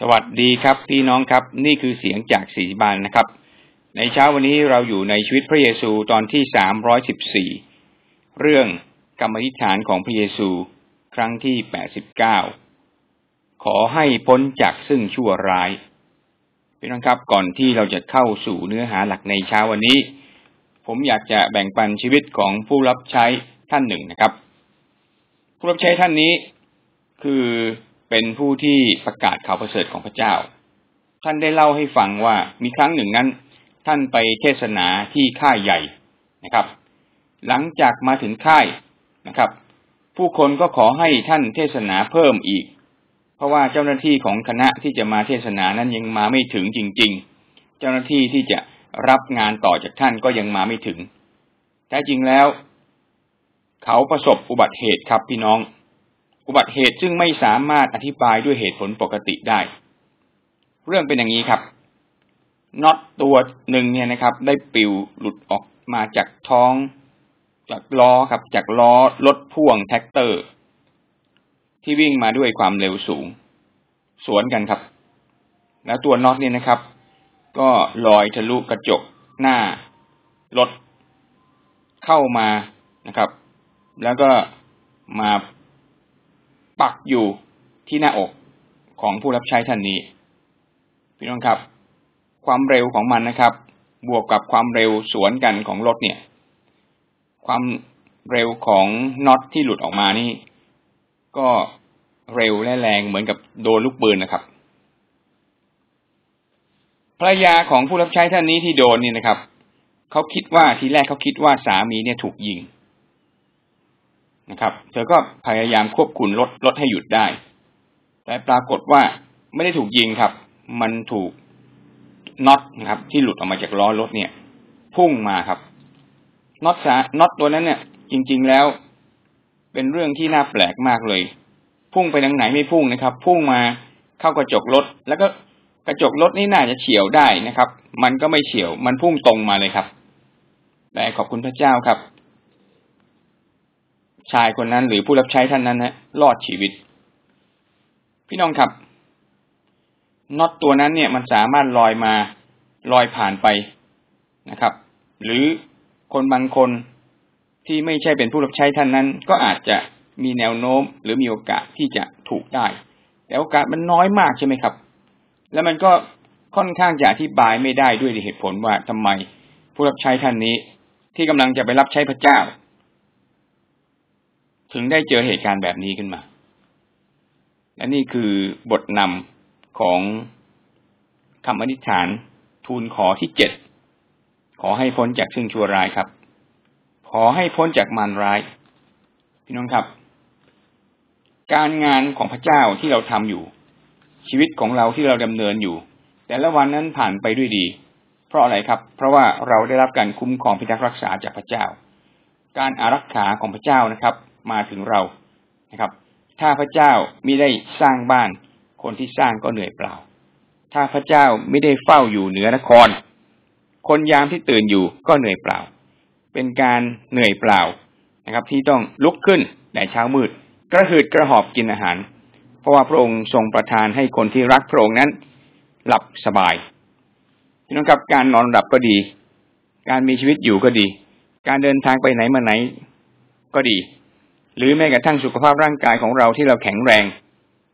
สวัสดีครับพี่น้องครับนี่คือเสียงจากสีบานนะครับ ในเช้าวันนี้เราอยู่ในชีวิตพระเยซูตอนที่สามร้อยสิบสี่เรื่องกรรมธิษฐานของพระเยซูครั้งที่แปดสิบเก้าขอให้พ้นจากซึ่งชั่วร้ายพี่น้องครับก่อนที่เราจะเข้าสู่เนื้อหาหลักในเช้าวันนี้ ผมอยากจะแบ่งปันชีวิตของผู้รับใช้ท่านหนึ่งนะครับ ผู้รับใช้ท่านนี้คือ เป็นผู้ที่ประกาศข่าวประเสริฐของพระเจ้า ท่านได้เล่าให้ฟังว่ามีครั้งหนึ่งนั้น ท่านไปเทศนาที่ค่ายใหญ่นะครับ หลังจากมาถึงค่ายนะครับ ผู้คนก็ขอให้ท่านเทศนาเพิ่มอีก เพราะว่าเจ้าหน้าที่ของคณะที่จะมาเทศนานั้นยังมาไม่ถึงจริง ๆ เจ้าหน้าที่ที่จะรับงานต่อจากท่านก็ยังมาไม่ถึงแท้จริงแล้ว เขาประสบอุบัติเหตุครับพี่น้อง อุบัติเหตุซึ่งไม่สามารถอธิบายด้วยเหตุผลปกติได้ เรื่องเป็นอย่างนี้ครับน็อตตัวหนึ่งเนี่ยนะครับ ได้ปลิวหลุดออกมาจากท้อง จากล้อครับ จากล้อรถพ่วงแทรกเตอร์ ที่วิ่งมาด้วยความเร็วสูง สวนกันครับ แล้วตัวน็อตเนี่ยนะครับ ก็ลอยทะลุกระจกหน้ารถเข้ามานะครับ แล้วก็มา ปักอยู่ที่หน้าอกของผู้รับใช้ท่านนี้ พี่น้องครับ ความเร็วของมันนะครับ บวกกับความเร็วสวนกันของรถเนี่ย ความเร็วของน็อตที่หลุดออกมานี่ ก็เร็วและแรงเหมือนกับโดนลูกปืนนะครับภรรยาของผู้รับใช้ท่านนี้ที่โดนนี่นะครับเขาคิดว่าทีแรกเขาคิดว่าสามีเนี่ยถูกยิง นะครับ เธอก็พยายามควบคุมรถรถให้หยุดได้ แต่ปรากฏว่าไม่ได้ถูกยิงครับ มันถูกน็อตนะครับ ที่หลุดออกมาจากล้อรถเนี่ย พุ่งมาครับน็อตสาน็อตตัวนั้นเนี่ย จริง ๆแล้ว เป็นเรื่องที่น่าแปลกมากเลย พุ่งไปทางไหนไม่พุ่งนะครับ พุ่งมาเข้ากระจกรถแล้วก็กระจกรถนี่น่าจะเฉียวได้นะครับ มันก็ไม่เฉียว มันพุ่งตรงมาเลยครับ แต่ขอบคุณพระเจ้าครับ ชายคนนั้นหรือผู้รับใช้ท่านนั้นนะรอดชีวิต พี่น้องครับน็อตตัวนั้นเนี่ยมันสามารถลอยมาลอยผ่านไปนะครับ หรือคนบางคนที่ไม่ใช่เป็นผู้รับใช้ท่านนั้น ก็อาจจะมีแนวโน้ม หรือมีโอกาสที่จะถูกได้ แต่โอกาสมันน้อยมากใช่ไหมครับ แล้วมันก็ค่อนข้างจะอธิบายไม่ได้ด้วยเหตุผลว่าทำไมผู้รับใช้ท่านนี้ ที่กำลังจะไปรับใช้พระเจ้า ถึงได้เจอเหตุการณ์แบบนี้ขึ้นมา และนี่คือบทนำของคำอธิษฐานทูลขอที่เจ็ด ขอให้พ้นจากซึ่งชั่วร้ายครับ ขอให้พ้นจากมารร้าย พี่น้องครับ การงานของพระเจ้าที่เราทำอยู่ ชีวิตของเราที่เราดำเนินอยู่ แต่ละวันนั้นผ่านไปด้วยดี เพราะอะไรครับ เพราะว่าเราได้รับการคุ้มครองพิทักษ์รักษาจากพระเจ้า การอารักขาของพระเจ้านะครับ มาถึงเรานะครับ ถ้าพระเจ้าไม่ได้สร้างบ้าน คนที่สร้างก็เหนื่อยเปล่า ถ้าพระเจ้าไม่ได้เฝ้าอยู่เหนือนคร คนยามที่ตื่นอยู่ก็เหนื่อยเปล่า เป็นการเหนื่อยเปล่านะครับ ที่ต้องลุกขึ้นในเช้ามืด กระหืดกระหอบกินอาหาร เพราะว่าพระองค์ทรงประทานให้คนที่รักพระองค์นั้น หลับสบายพี่น้องครับการนอนหลับก็ดี การมีชีวิตอยู่ก็ดี การเดินทางไปไหนมาไหนก็ดี หรือแม้กระทั่งสุขภาพร่างกายของเราที่เราแข็งแรง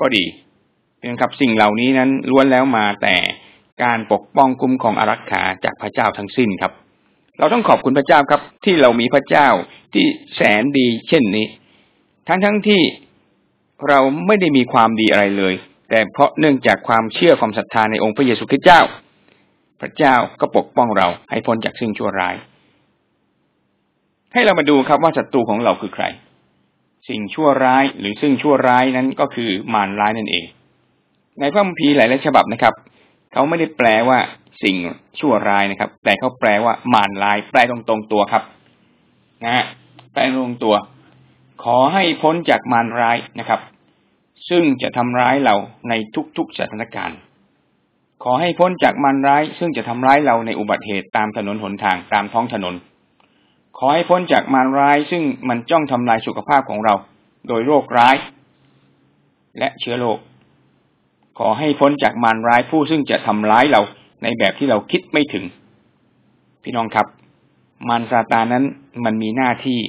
ก็ดีนะครับสิ่งเหล่านี้นั้นล้วนแล้วมาแต่การปกป้องคุ้มของอารักขาจากพระเจ้าทั้งสิ้นครับ เราต้องขอบคุณพระเจ้าครับ ที่เรามีพระเจ้าที่แสนดีเช่นนี้ ทั้งทั้งที่เราไม่ได้มีความดีอะไรเลย แต่เพราะเนื่องจากความเชื่อความศรัทธาในองค์พระเยซูคริสต์เจ้า พระเจ้าก็ปกป้องเราให้พ้นจากสิ่งชั่วร้าย ให้เรามาดูครับว่าศัตรูของเราคือใคร สิ่งชั่วร้ายหรือซึ่งชั่วร้ายนั้นก็คือมารร้ายนั่นเอง ในพระคัมภีร์หลายๆฉบับนะครับ เขาไม่ได้แปลว่าสิ่งชั่วร้ายนะครับ แต่เขาแปลว่ามารร้าย แปลตรงๆตัวครับ นะฮะแปลตรงตัว ขอให้พ้นจากมารร้ายนะครับ ซึ่งจะทำร้ายเราในทุกๆสถานการณ์ ขอให้พ้นจากมารร้าย ซึ่งจะทำร้ายเราในอุบัติเหตุตามถนนหนทางตามท้องถนน ขอให้พ้นจากมารร้ายซึ่งมันจ้องทำลายสุขภาพของเรา โดยโรคร้าย และเชื้อโรคขอให้พ้นจากมารร้ายผู้ซึ่งจะทำร้ายเราในแบบที่เราคิดไม่ถึง พี่น้องครับ มารซาตานนั้นมันมีหน้าที่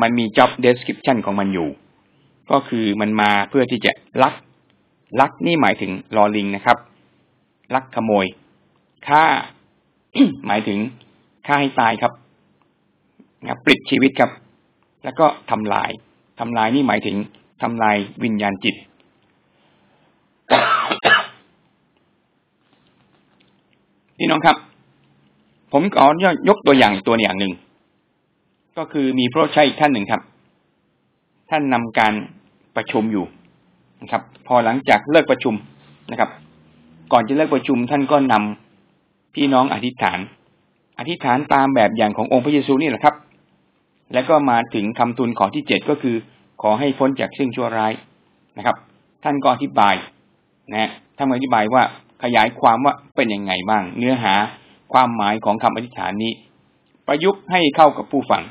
มันมี job description ของมันอยู่ ก็คือมันมาเพื่อที่จะลัก ลักนี่หมายถึงลอลิงนะครับ ลักขโมยฆ่าหมายถึงฆ่าให้ตายครับ นะปลิดชีวิตครับ แล้วก็ทำลายทำลายนี่หมายถึงทำลายวิญญาณจิต พี่น้องครับ ผมขอยกตัวอย่างตัวอย่างหนึ่ง ก็คือมีพระชัยอีกท่านหนึ่งครับ ท่านนำการประชุมอยู่นะครับ พอหลังจากเลิกประชุมนะครับ ก่อนจะเลิกประชุมท่านก็นำพี่น้องอธิษฐาน อธิษฐานตามแบบอย่างขององค์พระเยซูนี่แหละครับ แล้วก็มาถึงคำทูลขอที่เจ็ดก็คือ ขอให้พ้นจากซึ่งชั่วร้ายนะครับ ท่านก็อธิบายนะท่านอธิบายว่าขยายความว่าเป็นยังไงบ้าง เนื้อหาความหมายของคำอธิษฐานนี้ ประยุกต์ให้เข้ากับผู้ฟัง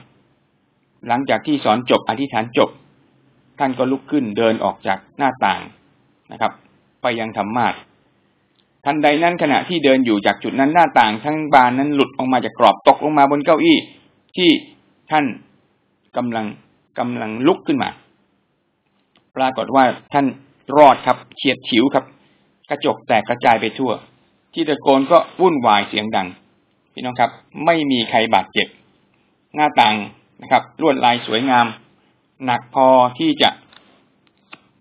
หลังจากที่สอนจบอธิษฐานจบ ท่านก็ลุกขึ้นเดินออกจากหน้าต่างนะครับ ไปยังธรรมาสทันใดนั้นขณะที่เดินอยู่จากจุดนั้นหน้าต่างทั้งบานนั้นหลุดออกมาจากกรอบตกลงมาบนเก้าอี้ที่ท่าน กำลังกำลังลุกขึ้นมา ปรากฏว่าท่านรอดครับเฉียดฉิวครับ กระจกแตกกระจายไปทั่ว ที่ตะโกนก็วุ่นวายเสียงดัง พี่น้องครับ ไม่มีใครบาดเจ็บ หน้าต่างนะครับลวดลายสวยงาม หนักพอที่จะ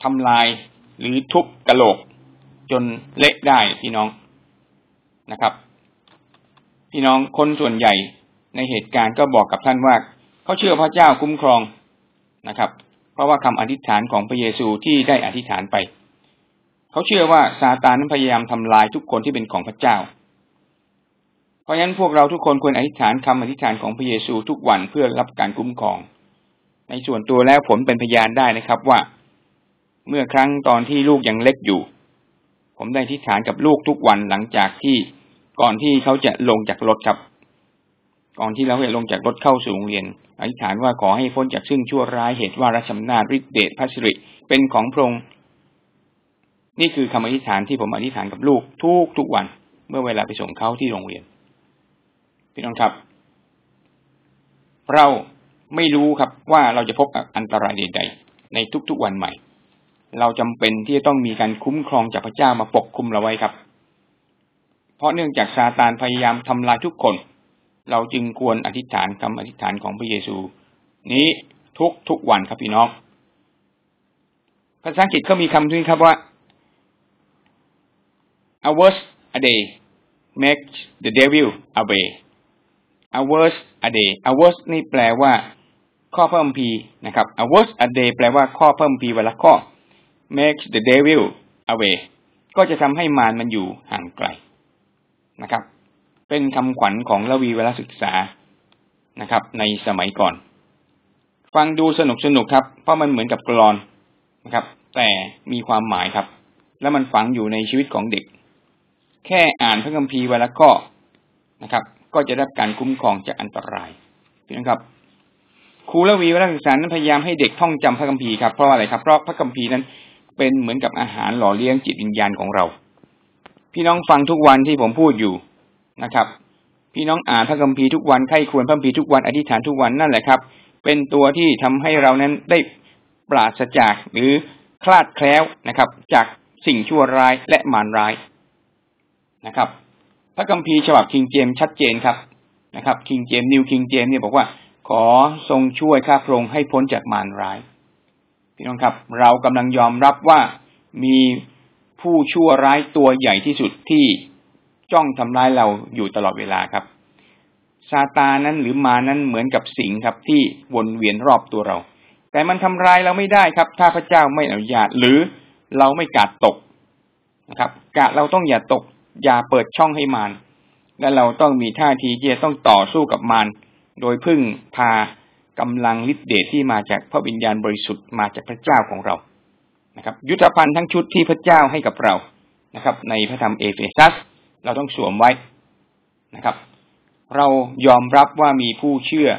ทำลายหรือทุบกระโหลก จนเละได้พี่น้องนะครับ พี่น้องคนส่วนใหญ่ในเหตุการณ์ก็บอกกับท่านว่า เขาเชื่อพระเจ้าคุ้มครองนะครับ เพราะว่าคำอธิษฐานของพระเยซูที่ได้อธิษฐานไป เขาเชื่อว่าซาตานนั้นพยายามทำลายทุกคนที่เป็นของพระเจ้า เพราะฉะนั้นพวกเราทุกคนควรอธิษฐานคำอธิษฐานของพระเยซูทุกวันเพื่อรับการคุ้มครอง ในส่วนตัวแล้วผมเป็นพยานได้นะครับว่า เมื่อครั้งตอนที่ลูกยังเล็กอยู่ ผมได้อธิษฐานกับลูกทุกวันหลังจากที่ก่อนที่เขาจะลงจากรถครับ ก่อนที่เราจะลงจากรถเข้าสู่โรงเรียน อธิษฐานว่าขอให้พ้นจากซึ่งชั่วร้ายเหตุว่ารัชมนาฤทธิเดชพระสิริเป็นของพระองค์นี่คือคำอธิษฐานที่ผมอธิษฐานกับลูกทุกทุกวัน เมื่อเวลาไปส่งเขาที่โรงเรียนพี่น้องครับ เราไม่รู้ครับว่าเราจะพบอันตรายใดๆ ในทุกๆวันใหม่ เราจำเป็นที่จะต้องมีการคุ้มครองจากพระเจ้ามาปกคุมเราไว้ครับ เพราะเนื่องจากซาตานพยายามทำลายทุกคน เราจึงควรอธิษฐานคำอธิษฐานของพระเยซู นี้ทุกทุกวันครับพี่น้อง ภาษาอังกฤษเขามีคำนี้ครับว่า hours a day makes the devil away hours a day hours นี่แปลว่า ข้อเพิ่มพีนะครับ hours a day แปลว่าข้อเพิ่มพีเวลาข้อ makes the devil away ก็จะทำให้มารมันอยู่ห่างไกลนะครับ เป็นคำขวัญของละวีเวลาศึกษานะครับ ในสมัยก่อน ฟังดูสนุกสนุกครับ เพราะมันเหมือนกับกรอนนะครับ แต่มีความหมายครับ และมันฝังอยู่ในชีวิตของเด็ก แค่อ่านพระคัมภีร์เวลาข้อนะครับ ก็จะได้การคุ้มครองจากอันตรายนะครับครูละวีเวลาศึกษานั้นพยายามให้เด็กท่องจำพระคัมภีร์ครับเพราะอะไรครับเพราะพระคัมภีร์นั้นเป็นเหมือนกับอาหารหล่อเลี้ยงจิตวิญญาณของเรา พี่น้องฟังทุกวันที่ผมพูดอยู่ นะครับ พี่น้องอ่านพระคัมภีร์ทุกวันไข้ควรพระคัมภีร์ทุกวันอธิษฐานทุกวันนั่นแหละครับ เป็นตัวที่ทำให้เรานั้นได้ปราศจากหรือคลาดแคล้วนะครับ จากสิ่งชั่วร้ายและมารร้ายนะครับ พระคัมภีร์ฉบับ King James ชัดเจนครับนะครับ King James New King James เนี่ยบอกว่า ขอทรงช่วยข้าพระองค์ให้พ้นจากมารร้าย พี่น้องครับ เรากำลังยอมรับว่ามีผู้ชั่วร้ายตัวใหญ่ที่สุดที่ จ้องทำร้ายเราอยู่ตลอดเวลาครับซาตานั้นหรือมานั้นเหมือนกับสิงครับที่วนเวียนรอบตัวเรา แต่มันทำร้ายเราไม่ได้ครับ ถ้าพระเจ้าไม่อนุญาตหรือเราไม่กาดตกนะครับกะเราต้องอย่าตก อย่าเปิดช่องให้มารและเราต้องมีท่าทีที่จะต้องต่อสู้กับมารโดยพึ่งพากำลังฤทธิเดชที่มาจากพระวิญญาณบริสุทธิ์มาจากพระเจ้าของเรานะครับ ยุทธภัณฑ์ทั้งชุดที่พระเจ้าให้กับเรานะครับ ในพระธรรมเอเฟซัส เราต้องสวมไว้นะครับ เรายอมรับว่ามีผู้เชื่อ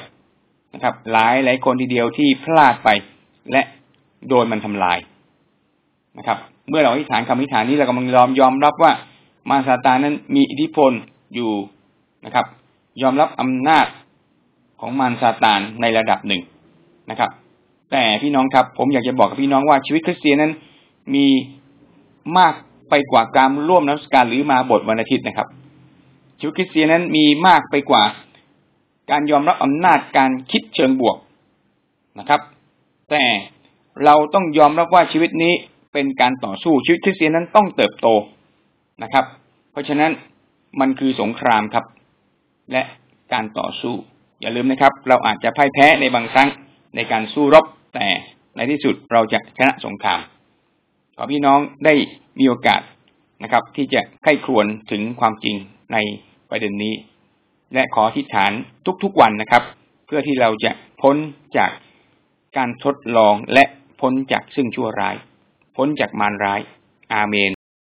นะครับ หลายหลายคนทีเดียวที่พลาดไป และโดนมันทำลายนะครับ เมื่อเราอธิษฐานคำอธิษฐานนี้เรากำลังยอมยอมรับว่ามารซาตานนั้นมีอิทธิพลอยู่นะครับ ยอมรับอำนาจของมารซาตานในระดับหนึ่งนะครับ แต่พี่น้องครับ ผมอยากจะบอกกับพี่น้องว่าชีวิตคริสเตียนนั้นมีมาก ไปกว่าการร่วมนักการหรือมาบทวันอาทิตย์นะครับชีวิตคริสเตียนนั้นมีมากไปกว่าการยอมรับอำนาจการคิดเชิงบวกนะครับ แต่เราต้องยอมรับว่าชีวิตนี้เป็นการต่อสู้ชีวิตคริสเตียนนั้นต้องเติบโตนะครับ เพราะฉะนั้นมันคือสงครามครับ และการต่อสู้ อย่าลืมนะครับ เราอาจจะพ่ายแพ้ในบางครั้งในการสู้รบแต่ในที่สุดเราจะชนะสงคราม ขอพี่น้องได้มีโอกาสนะครับ ที่จะไข้ครวญถึงความจริงในประเด็นนี้ และขอทิฏฐานทุกๆวันนะครับ เพื่อที่เราจะพ้นจากการทดลองและพ้นจากซึ่งชั่วร้าย พ้นจากมารร้าย อาเมน